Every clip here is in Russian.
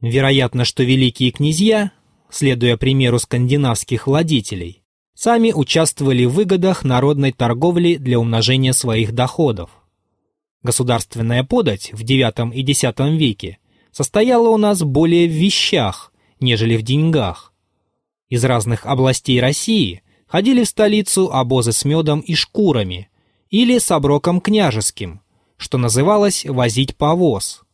Вероятно, что великие князья, следуя примеру скандинавских владетелей, сами участвовали в выгодах народной торговли для умножения своих доходов. Государственная подать в IX и X веке состояла у нас более в вещах, нежели в деньгах. Из разных областей России ходили в столицу обозы с медом и шкурами или с оброком княжеским, что называлось «возить повоз».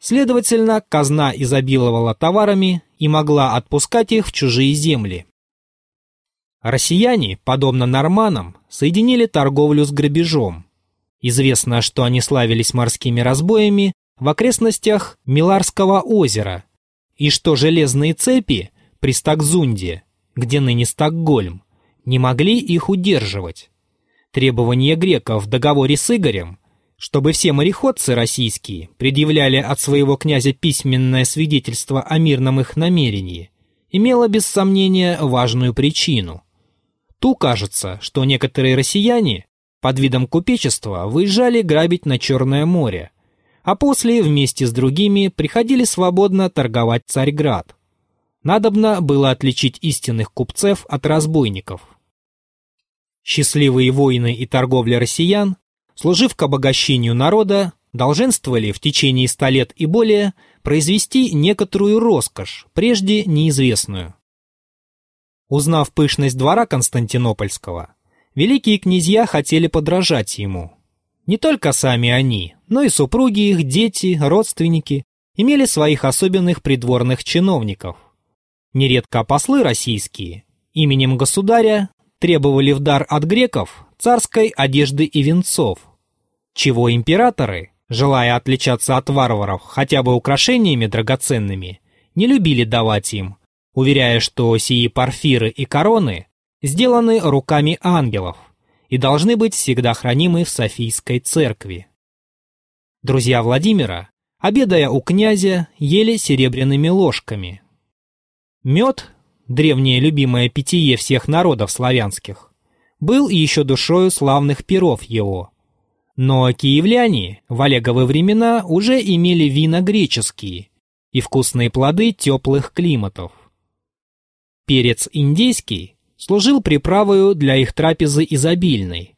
Следовательно, казна изобиловала товарами и могла отпускать их в чужие земли. Россияне, подобно норманам, соединили торговлю с грабежом. Известно, что они славились морскими разбоями в окрестностях Миларского озера, и что железные цепи при Стакзунде, где ныне Стокгольм, не могли их удерживать. Требование греков в договоре с Игорем, чтобы все мореходцы российские предъявляли от своего князя письменное свидетельство о мирном их намерении, имело без сомнения важную причину. Ту кажется, что некоторые россияне под видом купечества выезжали грабить на Черное море, а после вместе с другими приходили свободно торговать Царьград. Надобно было отличить истинных купцев от разбойников. Счастливые воины и торговля россиян, служив к обогащению народа, долженствовали в течение ста лет и более произвести некоторую роскошь, прежде неизвестную. Узнав пышность двора Константинопольского, великие князья хотели подражать ему. Не только сами они, но и супруги их, дети, родственники имели своих особенных придворных чиновников. Нередко послы российские именем государя требовали в дар от греков царской одежды и венцов, чего императоры, желая отличаться от варваров хотя бы украшениями драгоценными, не любили давать им, уверяя, что сии парфиры и короны сделаны руками ангелов и должны быть всегда хранимы в Софийской церкви. Друзья Владимира, обедая у князя, ели серебряными ложками. Мед, древнее любимое питье всех народов славянских, был еще душою славных перов его. Но киевляне в Олеговы времена уже имели вина греческие и вкусные плоды теплых климатов. Перец индейский служил приправою для их трапезы изобильной.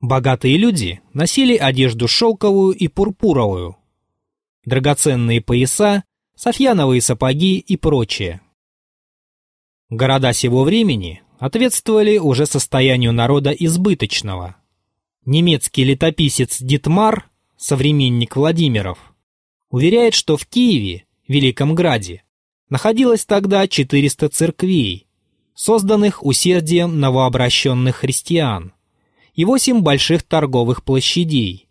Богатые люди носили одежду шелковую и пурпуровую, драгоценные пояса, софьяновые сапоги и прочее. Города сего времени ответствовали уже состоянию народа избыточного. Немецкий летописец Дитмар, современник Владимиров, уверяет, что в Киеве, Великом Граде, находилось тогда 400 церквей, созданных усердием новообращенных христиан, и восемь больших торговых площадей.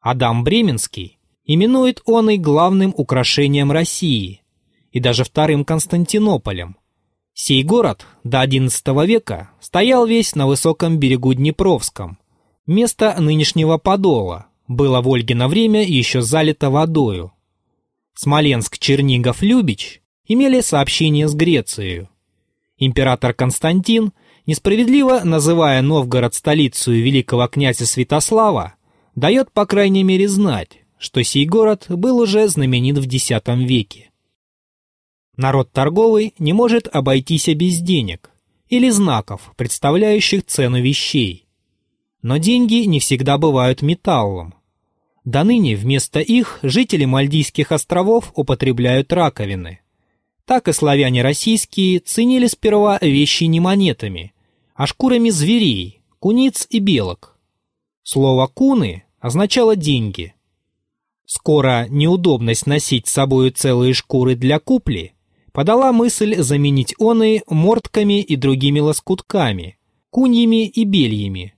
Адам Бременский именует он и главным украшением России, и даже вторым Константинополем. Сей город до XI века стоял весь на высоком берегу Днепровском. Место нынешнего Подола было в Ольгино время еще залито водою. Смоленск, Чернигов, Любич имели сообщение с Грецией, Император Константин, несправедливо называя Новгород столицей великого князя Святослава, дает по крайней мере знать, что сей город был уже знаменит в X веке. Народ торговый не может обойтись без денег или знаков, представляющих цену вещей. Но деньги не всегда бывают металлом. До ныне вместо их жители Мальдийских островов употребляют раковины – так и славяне российские ценили сперва вещи не монетами, а шкурами зверей, куниц и белок. Слово «куны» означало «деньги». Скоро неудобность носить с собой целые шкуры для купли подала мысль заменить оны мортками и другими лоскутками, куньями и бельями.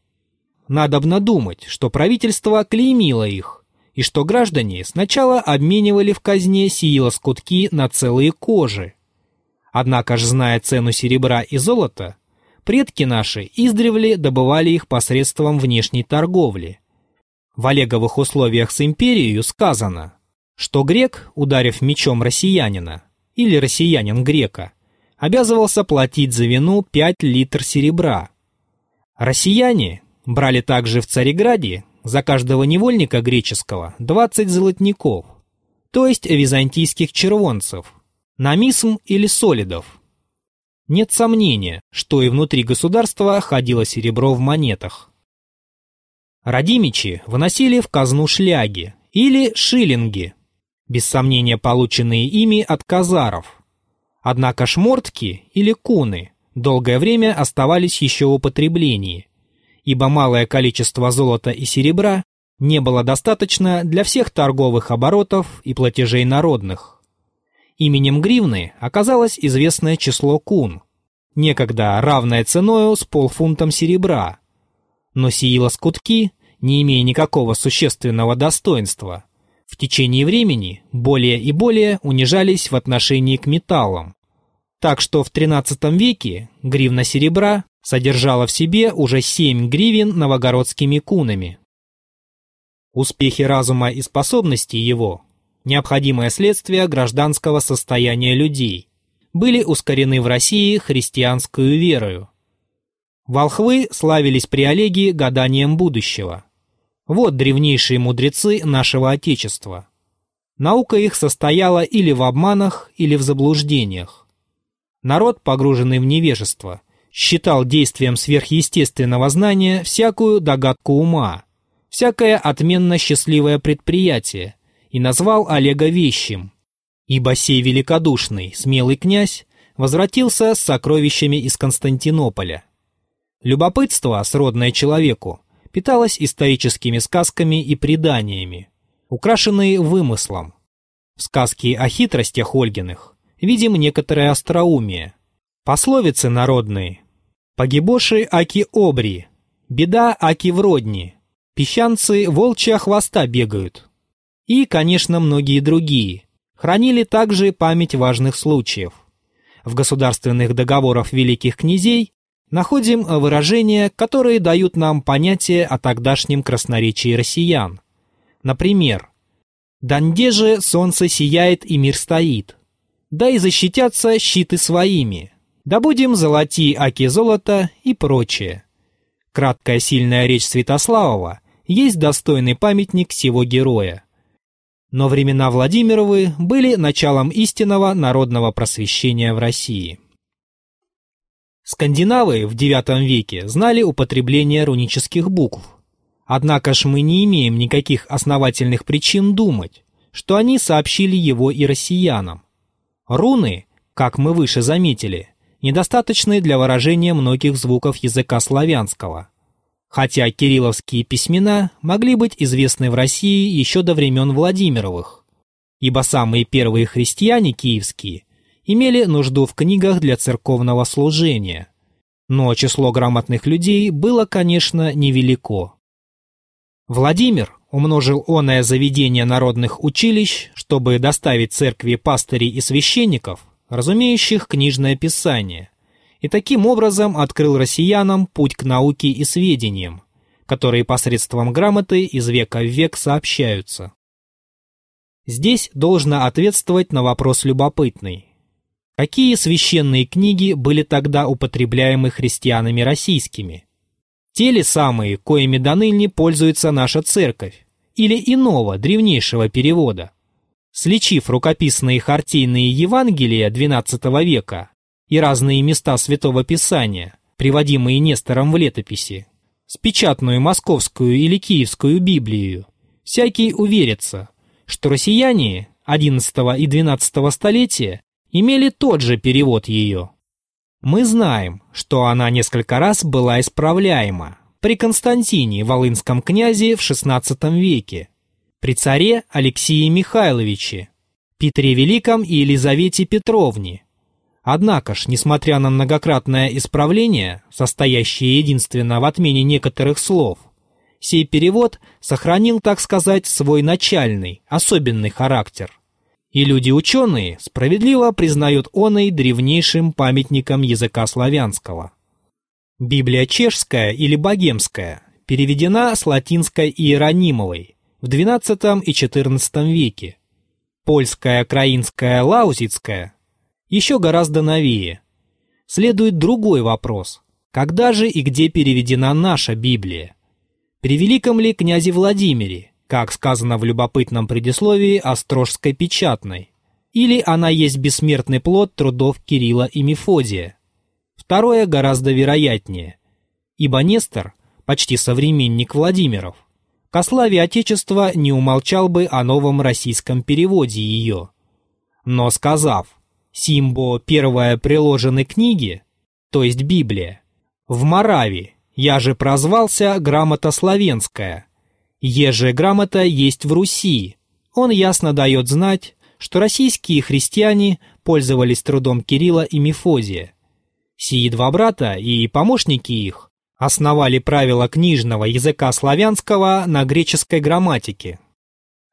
Надобно думать, что правительство клеймило их, и что граждане сначала обменивали в казне сии лоскутки на целые кожи. Однако ж, зная цену серебра и золота, предки наши издревле добывали их посредством внешней торговли. В Олеговых условиях с империей сказано, что грек, ударив мечом россиянина, или россиянин грека, обязывался платить за вину 5 литр серебра. Россияне брали также в Цареграде за каждого невольника греческого 20 золотников, то есть византийских червонцев, намисм или солидов. Нет сомнения, что и внутри государства ходило серебро в монетах. Радимичи выносили в казну шляги или шиллинги, без сомнения полученные ими от казаров. Однако шмортки или куны долгое время оставались еще в употреблении, ибо малое количество золота и серебра не было достаточно для всех торговых оборотов и платежей народных. Именем гривны оказалось известное число кун, некогда равное ценою с полфунтом серебра, но сии лоскутки, не имея никакого существенного достоинства, в течение времени более и более унижались в отношении к металлам, так что в XIII веке гривна серебра содержала в себе уже 7 гривен новогородскими кунами. Успехи разума и способности его, необходимое следствие гражданского состояния людей, были ускорены в России христианскую верою. Волхвы славились при Олеге гаданием будущего. Вот древнейшие мудрецы нашего Отечества. Наука их состояла или в обманах, или в заблуждениях. Народ, погруженный в невежество, считал действием сверхъестественного знания всякую догадку ума – всякое отменно счастливое предприятие, и назвал Олега вещим, ибо сей великодушный, смелый князь возвратился с сокровищами из Константинополя. Любопытство, сродное человеку, питалось историческими сказками и преданиями, украшенные вымыслом. В сказке о хитростях Ольгиных видим некоторое остроумие. Пословицы народные «Погибоши аки обри», «Беда аки вродни», Песчанцы волчья хвоста бегают. И, конечно, многие другие. Хранили также память важных случаев. В государственных договорах великих князей находим выражения, которые дают нам понятие о тогдашнем красноречии россиян. Например, «Данде же солнце сияет и мир стоит, да и защитятся щиты своими, да будем золоти аки золото и прочее». Краткая сильная речь Святославова есть достойный памятник всего героя. Но времена Владимировы были началом истинного народного просвещения в России. Скандинавы в IX веке знали употребление рунических букв. Однако ж мы не имеем никаких основательных причин думать, что они сообщили его и россиянам. Руны, как мы выше заметили, недостаточны для выражения многих звуков языка славянского – хотя кирилловские письмена могли быть известны в России еще до времен Владимировых, ибо самые первые христиане киевские имели нужду в книгах для церковного служения, но число грамотных людей было, конечно, невелико. Владимир умножил оное заведение народных училищ, чтобы доставить церкви пастырей и священников, разумеющих книжное писание – и таким образом открыл россиянам путь к науке и сведениям, которые посредством грамоты из века в век сообщаются. Здесь должно ответствовать на вопрос любопытный. Какие священные книги были тогда употребляемы христианами российскими? Те ли самые, коими до ныне пользуется наша церковь, или иного, древнейшего перевода? Сличив рукописные хартийные Евангелия XII века, и разные места Святого Писания, приводимые Нестором в летописи, с печатную московскую или киевскую Библию, всякий уверится, что россияне XI и XII столетия имели тот же перевод ее. Мы знаем, что она несколько раз была исправляема при Константине, волынском князе в XVI веке, при царе Алексее Михайловиче, Петре Великом и Елизавете Петровне, Однако ж, несмотря на многократное исправление, состоящее единственно в отмене некоторых слов, сей перевод сохранил, так сказать, свой начальный, особенный характер. И люди-ученые справедливо признают оной древнейшим памятником языка славянского. Библия чешская или богемская переведена с латинской иеронимовой в XII и XIV веке. Польская, краинская, лаузицкая еще гораздо новее. Следует другой вопрос. Когда же и где переведена наша Библия? При великом ли князе Владимире, как сказано в любопытном предисловии Острожской печатной, или она есть бессмертный плод трудов Кирилла и Мефодия. Второе гораздо вероятнее, ибо Нестор, почти современник Владимиров, ко славе Отечества не умолчал бы о новом российском переводе ее. Но сказав «Симбо первое приложены книги», то есть Библия, в Моравии, я же прозвался грамота славянская, еже грамота есть в Руси, он ясно дает знать, что российские христиане пользовались трудом Кирилла и Мефодия. Сии два брата и помощники их основали правила книжного языка славянского на греческой грамматике,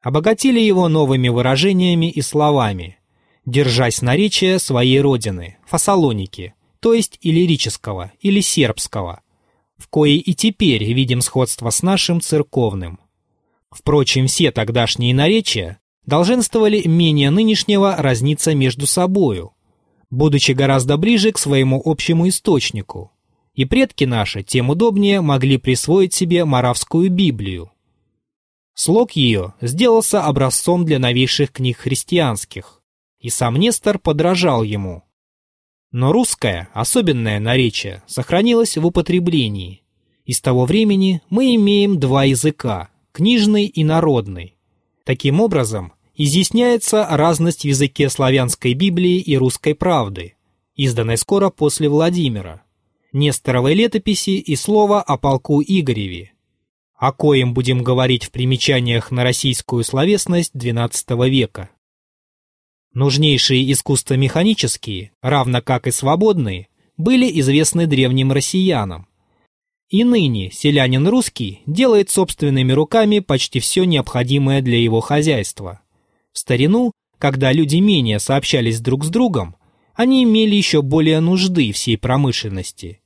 обогатили его новыми выражениями и словами, держась наречия своей родины, Фасалоники, то есть иллирического или сербского, в коей и теперь видим сходство с нашим церковным. Впрочем, все тогдашние наречия долженствовали менее нынешнего разниться между собою, будучи гораздо ближе к своему общему источнику, и предки наши тем удобнее могли присвоить себе Моравскую Библию. Слог ее сделался образцом для новейших книг христианских, и сам Нестор подражал ему – но русское, особенное наречие, сохранилось в употреблении. И с того времени мы имеем два языка – книжный и народный. Таким образом, изъясняется разность в языке славянской Библии и русской правды, изданной скоро после Владимира, Несторовой летописи и слова о полку Игореве, о коем будем говорить в примечаниях на российскую словесность XII века. Нужнейшие искусства механические, равно как и свободные, были известны древним россиянам. И ныне селянин русский делает собственными руками почти все необходимое для его хозяйства. В старину, когда люди менее сообщались друг с другом, они имели еще более нужды всей промышленности.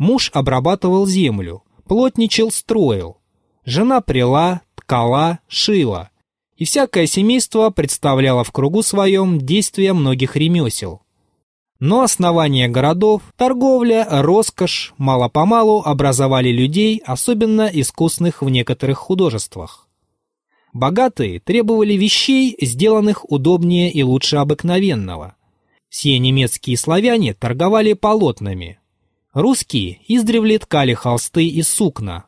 Муж обрабатывал землю, плотничал, строил. Жена прила, ткала, шила и всякое семейство представляло в кругу своем действия многих ремесел. Но основание городов, торговля, роскошь мало-помалу образовали людей, особенно искусных в некоторых художествах. Богатые требовали вещей, сделанных удобнее и лучше обыкновенного. Все немецкие славяне торговали полотнами. Русские издревле ткали холсты и сукна.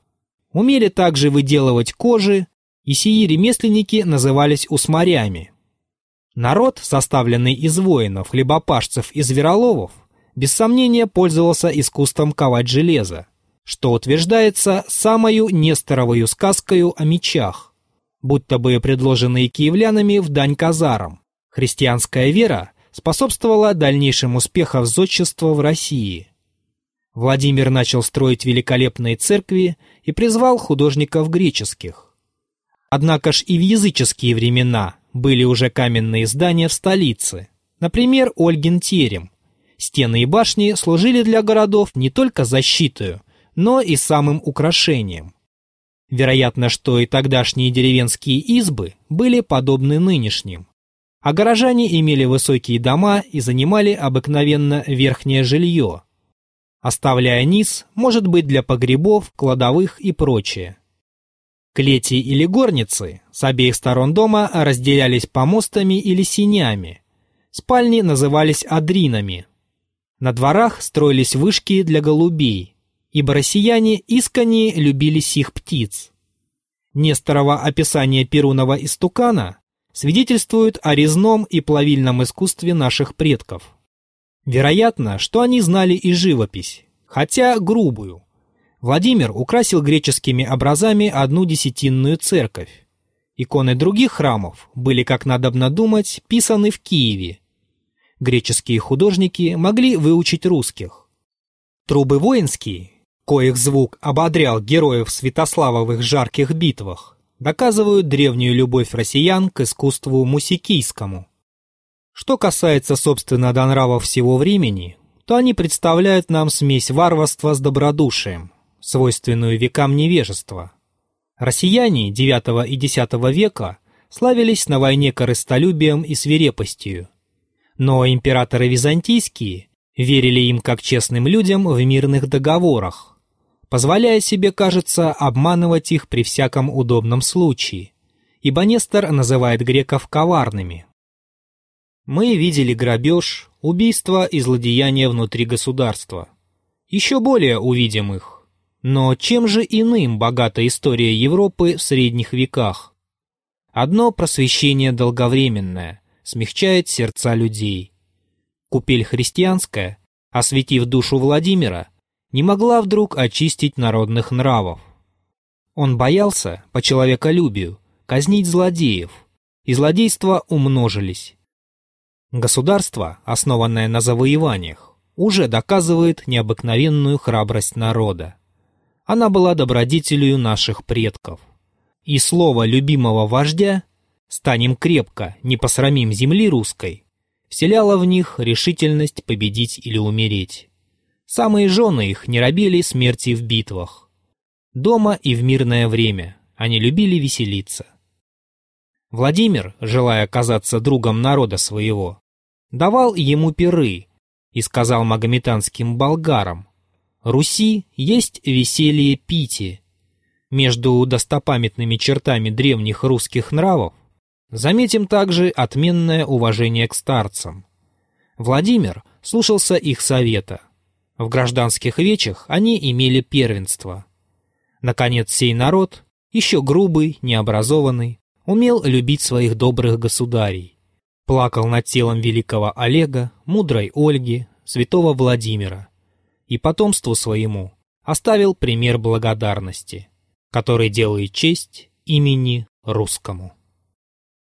Умели также выделывать кожи, и сии ремесленники назывались усмарями. Народ, составленный из воинов, хлебопашцев и звероловов, без сомнения пользовался искусством ковать железо, что утверждается самою Несторовою сказкою о мечах, будто бы предложенные киевлянами в дань казарам. Христианская вера способствовала дальнейшим успехам зодчества в России. Владимир начал строить великолепные церкви и призвал художников греческих. Однако ж и в языческие времена были уже каменные здания в столице. Например, Ольгин терем. Стены и башни служили для городов не только защитой, но и самым украшением. Вероятно, что и тогдашние деревенские избы были подобны нынешним. А горожане имели высокие дома и занимали обыкновенно верхнее жилье, оставляя низ, может быть, для погребов, кладовых и прочее. Клети или горницы с обеих сторон дома разделялись помостами или синями. Спальни назывались адринами. На дворах строились вышки для голубей, ибо россияне искренне любили сих птиц. Несторово описание перуного истукана свидетельствует о резном и плавильном искусстве наших предков. Вероятно, что они знали и живопись, хотя грубую, Владимир украсил греческими образами одну десятинную церковь. Иконы других храмов были, как надобно думать, писаны в Киеве. Греческие художники могли выучить русских. Трубы воинские, коих звук ободрял героев Святославовых жарких битвах, доказывают древнюю любовь россиян к искусству мусикийскому. Что касается, собственно, до нравов всего времени, то они представляют нам смесь варварства с добродушием, свойственную векам невежества. Россияне IX и X века славились на войне корыстолюбием и свирепостью. Но императоры византийские верили им как честным людям в мирных договорах, позволяя себе, кажется, обманывать их при всяком удобном случае, ибо Нестор называет греков коварными. Мы видели грабеж, убийство и злодеяния внутри государства. Еще более увидим их. Но чем же иным богата история Европы в средних веках? Одно просвещение долговременное смягчает сердца людей. Купель христианская, осветив душу Владимира, не могла вдруг очистить народных нравов. Он боялся, по человеколюбию, казнить злодеев, и злодейства умножились. Государство, основанное на завоеваниях, уже доказывает необыкновенную храбрость народа. Она была добродетелью наших предков. И слово любимого вождя «станем крепко, не посрамим земли русской» вселяло в них решительность победить или умереть. Самые жены их не робили смерти в битвах. Дома и в мирное время они любили веселиться. Владимир, желая казаться другом народа своего, давал ему пиры и сказал магометанским болгарам, «Руси есть веселье пити». Между достопамятными чертами древних русских нравов заметим также отменное уважение к старцам. Владимир слушался их совета. В гражданских вечах они имели первенство. Наконец, сей народ, еще грубый, необразованный, умел любить своих добрых государей. Плакал над телом великого Олега, мудрой Ольги, святого Владимира. И потомству своему оставил пример благодарности, который делает честь имени русскому.